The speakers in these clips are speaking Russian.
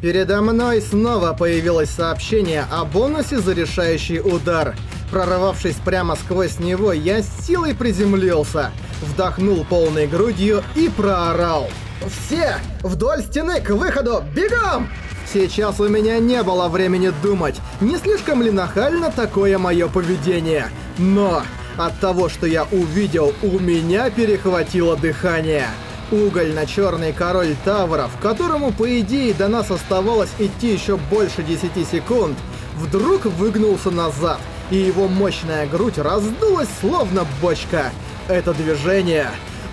Передо мной снова появилось сообщение о бонусе за решающий удар. Прорвавшись прямо сквозь него, я с силой приземлился, вдохнул полной грудью и проорал. «Все! Вдоль стены к выходу! Бегом!» Сейчас у меня не было времени думать, не слишком ли нахально такое мое поведение. Но от того, что я увидел, у меня перехватило дыхание. Угольно-черный король Тавров, которому, по идее, до нас оставалось идти еще больше 10 секунд, вдруг выгнулся назад, и его мощная грудь раздулась словно бочка. Это движение...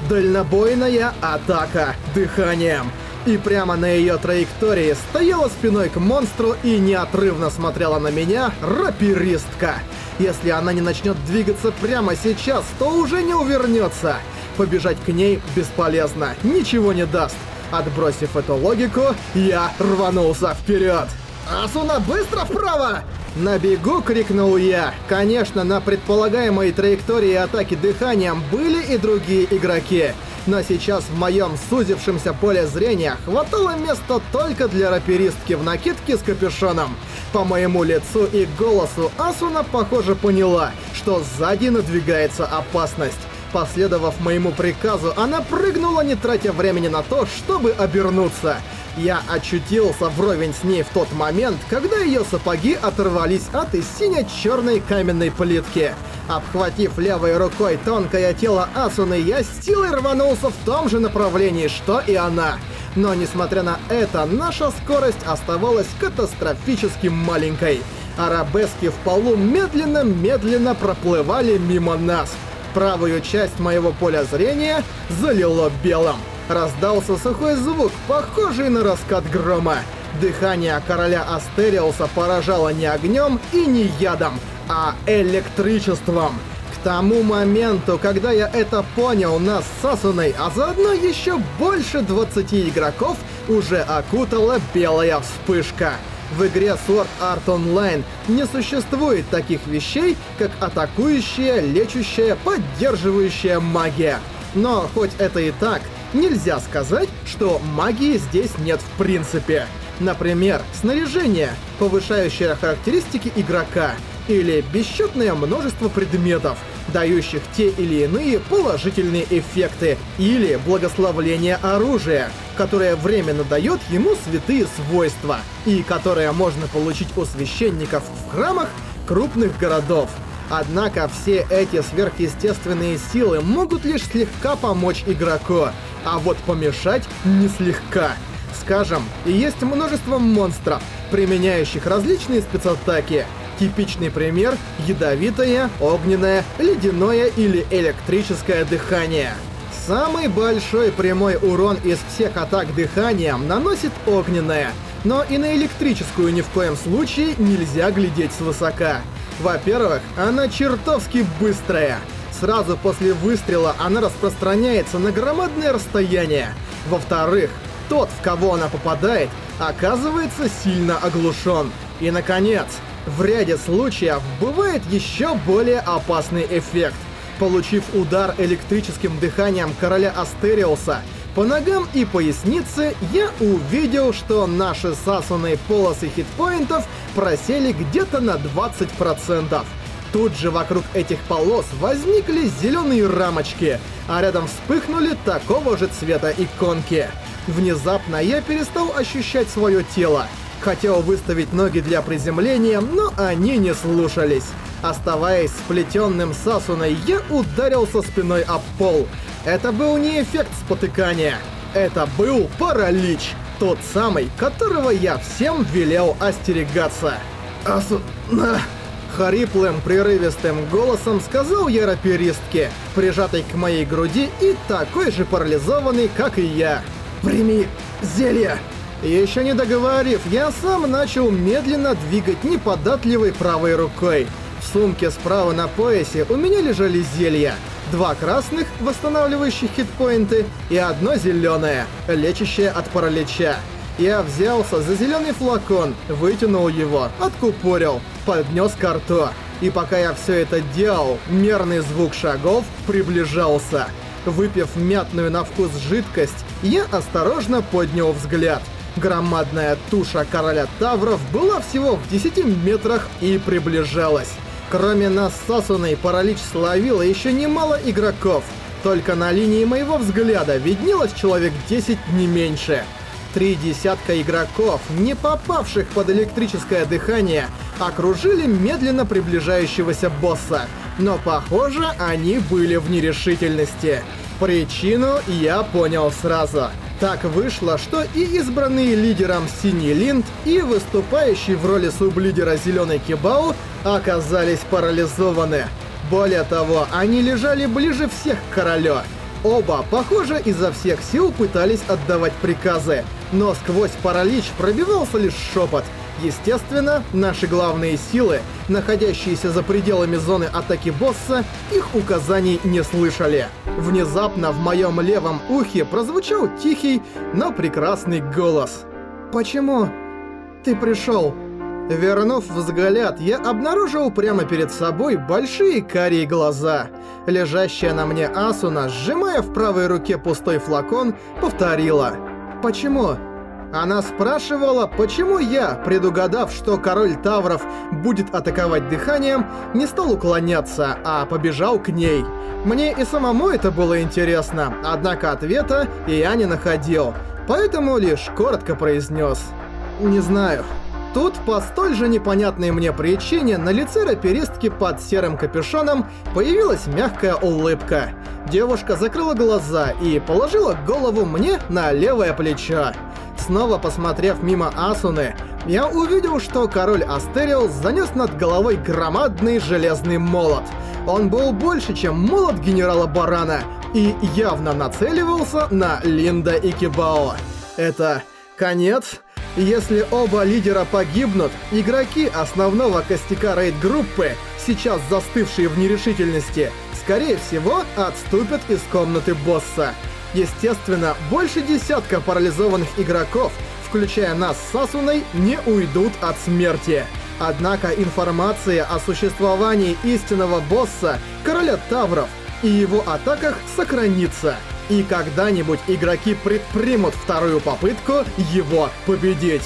Дальнобойная атака дыханием. И прямо на ее траектории стояла спиной к монстру и неотрывно смотрела на меня раперистка. Если она не начнет двигаться прямо сейчас, то уже не увернется. Побежать к ней бесполезно, ничего не даст. Отбросив эту логику, я рванулся вперед. «Асуна, быстро вправо!» На бегу крикнул я. Конечно, на предполагаемой траектории атаки дыханием были и другие игроки. Но сейчас в моем сузившемся поле зрения хватало места только для раперистки в накидке с капюшоном. По моему лицу и голосу Асуна, похоже, поняла, что сзади надвигается опасность. Последовав моему приказу, она прыгнула, не тратя времени на то, чтобы обернуться. Я очутился вровень с ней в тот момент, когда ее сапоги оторвались от сине-черной каменной плитки. Обхватив левой рукой тонкое тело Асуны, я с силой рванулся в том же направлении, что и она. Но несмотря на это, наша скорость оставалась катастрофически маленькой. Арабески в полу медленно-медленно проплывали мимо нас. Правую часть моего поля зрения залило белым. Раздался сухой звук, похожий на раскат грома. Дыхание короля Астериуса поражало не огнем и не ядом, а электричеством. К тому моменту, когда я это понял, нас с Сасуной, а заодно еще больше 20 игроков, уже окутала белая вспышка. В игре Sword Art Online не существует таких вещей, как атакующая, лечущая, поддерживающая магия. Но хоть это и так, нельзя сказать, что магии здесь нет в принципе. Например, снаряжение, повышающее характеристики игрока, или бесчетное множество предметов, дающих те или иные положительные эффекты, или благословление оружия, которое временно дает ему святые свойства, и которое можно получить у священников в храмах крупных городов. Однако все эти сверхъестественные силы могут лишь слегка помочь игроку, а вот помешать не слегка. Скажем, есть множество монстров, применяющих различные спецатаки. Типичный пример — ядовитое, огненное, ледяное или электрическое дыхание. Самый большой прямой урон из всех атак дыханием наносит огненное, но и на электрическую ни в коем случае нельзя глядеть свысока. Во-первых, она чертовски быстрая. Сразу после выстрела она распространяется на громадное расстояние. Во-вторых, тот, в кого она попадает, оказывается сильно оглушен. И, наконец, в ряде случаев бывает еще более опасный эффект. Получив удар электрическим дыханием короля Астериуса, по ногам и пояснице я увидел, что наши сасанные полосы хитпоинтов просели где-то на 20%. Тут же вокруг этих полос возникли зеленые рамочки, а рядом вспыхнули такого же цвета иконки. Внезапно я перестал ощущать свое тело. Хотел выставить ноги для приземления, но они не слушались. Оставаясь сплетенным сасуной, я ударился спиной об пол. Это был не эффект спотыкания. Это был паралич. Тот самый, которого я всем велел остерегаться. Асу... Хриплым, прерывистым голосом сказал я прижатой к моей груди и такой же парализованный, как и я. «Прими зелье!» Еще не договорив, я сам начал медленно двигать неподатливой правой рукой. В сумке справа на поясе у меня лежали зелья. Два красных, восстанавливающих хитпоинты, и одно зеленое, лечащее от паралича. Я взялся за зеленый флакон, вытянул его, откупорил, поднес к рту. И пока я все это делал, мерный звук шагов приближался. Выпив мятную на вкус жидкость, я осторожно поднял взгляд. Громадная туша короля Тавров была всего в 10 метрах и приближалась. Кроме нас Сасуной, паралич словила еще немало игроков. Только на линии моего взгляда виднелось человек 10 не меньше. Три десятка игроков, не попавших под электрическое дыхание, окружили медленно приближающегося босса. Но, похоже, они были в нерешительности. Причину я понял сразу. Так вышло, что и избранный лидером Синий Линд, и выступающий в роли сублидера Зеленый Кибау оказались парализованы. Более того, они лежали ближе всех к королю. Оба, похоже, изо всех сил пытались отдавать приказы, но сквозь паралич пробивался лишь шепот. Естественно, наши главные силы, находящиеся за пределами зоны атаки босса, их указаний не слышали. Внезапно в моем левом ухе прозвучал тихий, но прекрасный голос. «Почему ты пришел?» Вернув взгляд, я обнаружил прямо перед собой большие карие глаза. Лежащая на мне Асуна, сжимая в правой руке пустой флакон, повторила. «Почему?» Она спрашивала, почему я, предугадав, что король Тавров будет атаковать дыханием, не стал уклоняться, а побежал к ней. Мне и самому это было интересно, однако ответа я не находил, поэтому лишь коротко произнес. «Не знаю». Тут, по столь же непонятной мне причине, на лице раперистки под серым капюшоном появилась мягкая улыбка. Девушка закрыла глаза и положила голову мне на левое плечо. Снова посмотрев мимо Асуны, я увидел, что король Астериус занес над головой громадный железный молот. Он был больше, чем молот генерала Барана, и явно нацеливался на Линда и Кибао. Это конец? Если оба лидера погибнут, игроки основного костяка рейд-группы, сейчас застывшие в нерешительности, скорее всего, отступят из комнаты босса. Естественно, больше десятка парализованных игроков, включая нас с Сасуной, не уйдут от смерти. Однако информация о существовании истинного босса, короля Тавров, и его атаках сохранится. И когда-нибудь игроки предпримут вторую попытку его победить.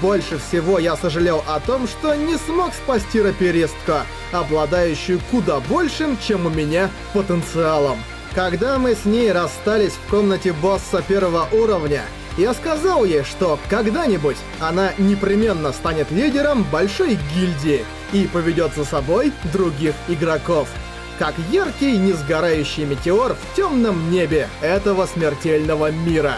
Больше всего я сожалел о том, что не смог спасти раперистку, обладающую куда большим, чем у меня, потенциалом. Когда мы с ней расстались в комнате босса первого уровня, я сказал ей, что когда-нибудь она непременно станет лидером большой гильдии и поведет за собой других игроков как яркий несгорающий метеор в темном небе этого смертельного мира.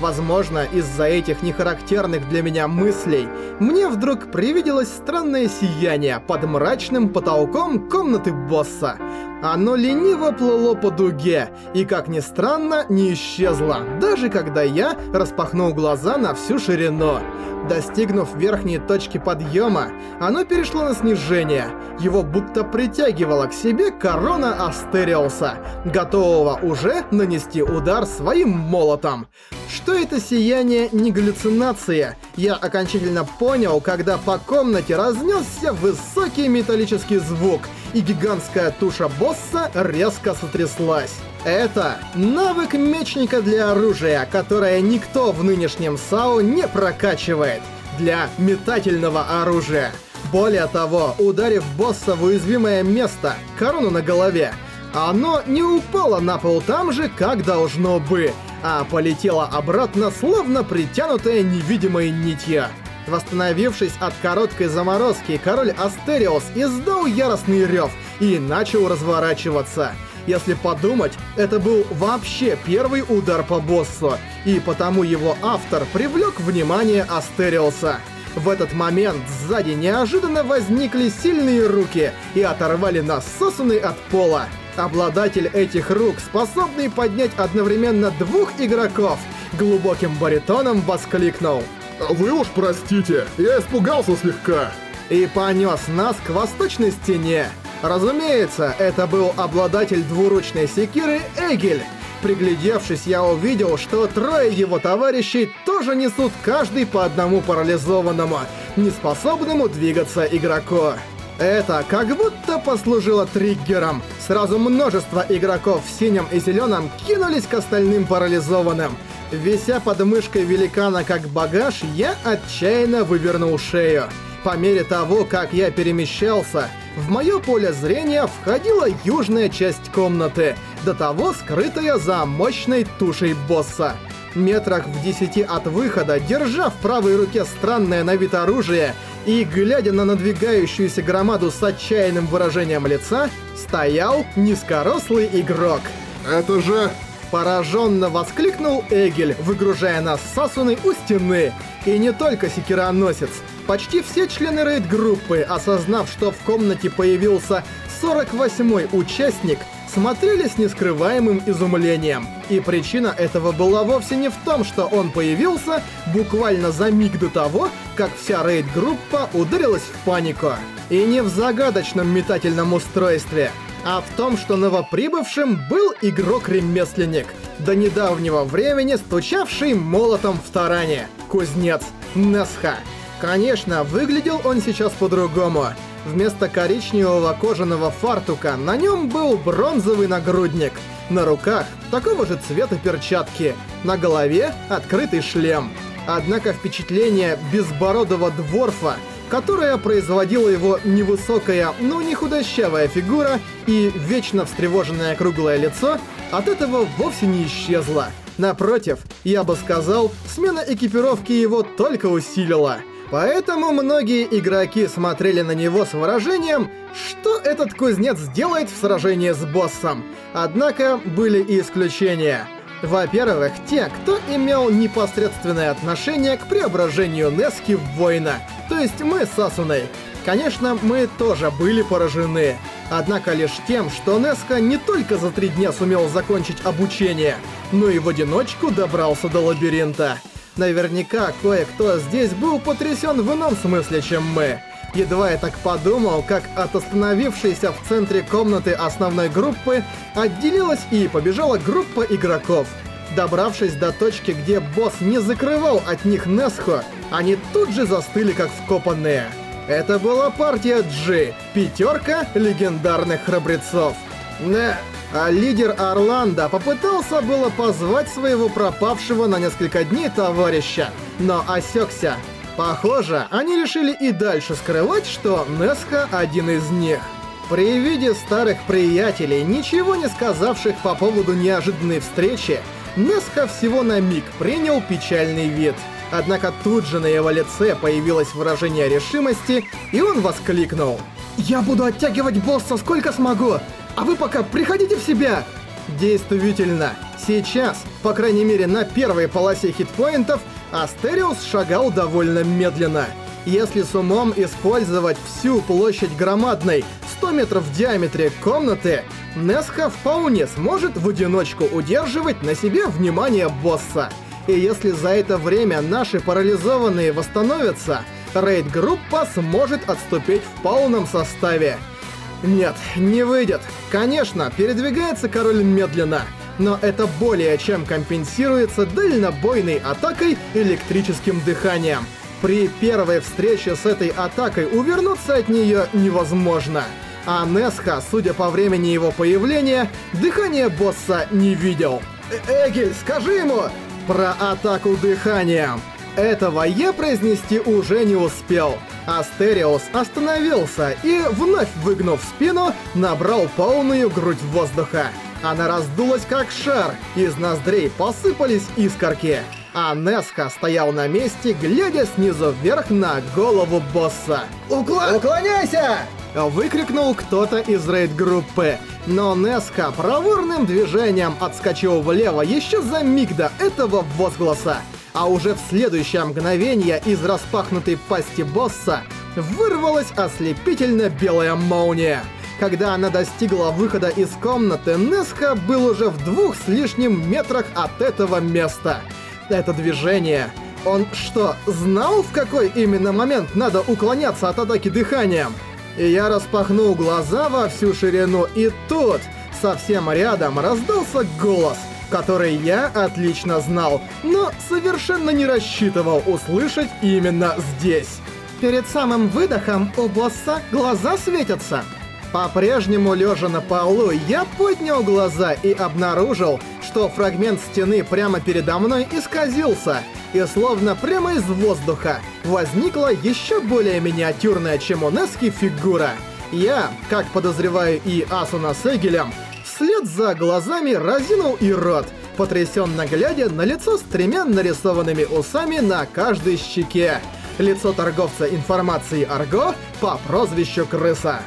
Возможно, из-за этих нехарактерных для меня мыслей мне вдруг привиделось странное сияние под мрачным потолком комнаты босса. Оно лениво плыло по дуге и, как ни странно, не исчезло, даже когда я распахнул глаза на всю ширину. Достигнув верхней точки подъема, оно перешло на снижение. Его будто притягивала к себе корона Астериуса, готового уже нанести удар своим молотом. Что это сияние не галлюцинация, я окончательно понял, когда по комнате разнесся высокий металлический звук, и гигантская туша босса резко сотряслась. Это навык мечника для оружия, которое никто в нынешнем САУ не прокачивает. Для метательного оружия. Более того, ударив босса в уязвимое место, корону на голове, оно не упало на пол там же, как должно бы, а полетело обратно, словно притянутое невидимой нитью. Восстановившись от короткой заморозки, король Астериос издал яростный рев и начал разворачиваться. Если подумать, это был вообще первый удар по боссу, и потому его автор привлек внимание Астериоса. В этот момент сзади неожиданно возникли сильные руки и оторвали нас от пола. Обладатель этих рук, способный поднять одновременно двух игроков, глубоким баритоном воскликнул. «Вы уж простите, я испугался слегка!» И понес нас к восточной стене. Разумеется, это был обладатель двуручной секиры Эгель. Приглядевшись, я увидел, что трое его товарищей тоже несут каждый по одному парализованному, неспособному двигаться игроку. Это как будто послужило триггером. Сразу множество игроков в синем и зеленом кинулись к остальным парализованным. Вися под мышкой великана как багаж, я отчаянно вывернул шею. По мере того, как я перемещался, в мое поле зрения входила южная часть комнаты, до того скрытая за мощной тушей босса. Метрах в десяти от выхода, держа в правой руке странное на вид оружие и глядя на надвигающуюся громаду с отчаянным выражением лица, стоял низкорослый игрок. Это же... Пораженно воскликнул Эгель, выгружая нас с у стены. И не только секироносец. Почти все члены рейд-группы, осознав, что в комнате появился 48-й участник, смотрели с нескрываемым изумлением. И причина этого была вовсе не в том, что он появился буквально за миг до того, как вся рейд-группа ударилась в панику. И не в загадочном метательном устройстве а в том, что новоприбывшим был игрок-ремесленник, до недавнего времени стучавший молотом в таране, кузнец Несха. Конечно, выглядел он сейчас по-другому. Вместо коричневого кожаного фартука на нем был бронзовый нагрудник. На руках такого же цвета перчатки. На голове открытый шлем. Однако впечатление безбородого дворфа которая производила его невысокая, но не худощавая фигура и вечно встревоженное круглое лицо, от этого вовсе не исчезла. Напротив, я бы сказал, смена экипировки его только усилила. Поэтому многие игроки смотрели на него с выражением, что этот кузнец делает в сражении с боссом. Однако были и исключения. Во-первых, те, кто имел непосредственное отношение к преображению Нески в воина, то есть мы с Асуной. Конечно, мы тоже были поражены. Однако лишь тем, что Неска не только за три дня сумел закончить обучение, но и в одиночку добрался до лабиринта. Наверняка кое-кто здесь был потрясен в ином смысле, чем мы. Едва я так подумал, как от остановившейся в центре комнаты основной группы отделилась и побежала группа игроков. Добравшись до точки, где босс не закрывал от них Несхо, они тут же застыли как вкопанные. Это была партия G, пятерка легендарных храбрецов. Не, а лидер Орландо попытался было позвать своего пропавшего на несколько дней товарища, но осекся. Похоже, они решили и дальше скрывать, что Несха один из них. При виде старых приятелей, ничего не сказавших по поводу неожиданной встречи, Несха всего на миг принял печальный вид. Однако тут же на его лице появилось выражение решимости, и он воскликнул. «Я буду оттягивать босса сколько смогу, а вы пока приходите в себя!» Действительно, сейчас, по крайней мере на первой полосе хитпоинтов, Астериус шагал довольно медленно. Если с умом использовать всю площадь громадной 100 метров в диаметре комнаты, Несха вполне сможет в одиночку удерживать на себе внимание босса. И если за это время наши парализованные восстановятся, рейд-группа сможет отступить в полном составе. Нет, не выйдет. Конечно, передвигается король медленно но это более чем компенсируется дальнобойной атакой электрическим дыханием. При первой встрече с этой атакой увернуться от нее невозможно. А Несха, судя по времени его появления, дыхание босса не видел. Э Эгель, скажи ему про атаку дыханием. Этого я произнести уже не успел. Астериус остановился и, вновь выгнув спину, набрал полную грудь воздуха. Она раздулась как шар, из ноздрей посыпались искорки. А Несха стоял на месте, глядя снизу вверх на голову босса. «Укла... «Уклоняйся!» Выкрикнул кто-то из рейд-группы. Но Несха проворным движением отскочил влево еще за миг до этого возгласа. А уже в следующее мгновение из распахнутой пасти босса вырвалась ослепительно белая молния. Когда она достигла выхода из комнаты, Несха был уже в двух с лишним метрах от этого места. Это движение... Он что, знал, в какой именно момент надо уклоняться от атаки дыханием? И я распахнул глаза во всю ширину, и тут, совсем рядом, раздался голос, который я отлично знал, но совершенно не рассчитывал услышать именно здесь. Перед самым выдохом у босса глаза светятся. По-прежнему лежа на полу, я поднял глаза и обнаружил, что фрагмент стены прямо передо мной исказился, и словно прямо из воздуха возникла еще более миниатюрная, чем у Нески фигура. Я, как подозреваю и Асуна с Эгелем, вслед за глазами разинул и рот, потрясенно глядя на лицо с тремя нарисованными усами на каждой щеке. Лицо торговца информации Арго по прозвищу Крыса.